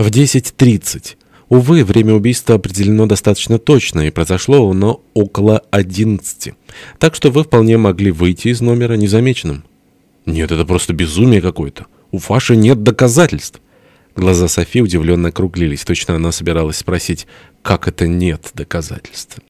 В 10.30. Увы, время убийства определено достаточно точно, и произошло оно около 11. Так что вы вполне могли выйти из номера незамеченным. Нет, это просто безумие какое-то. У Фаши нет доказательств. Глаза Софи удивленно округлились. Точно она собиралась спросить, как это нет доказательств.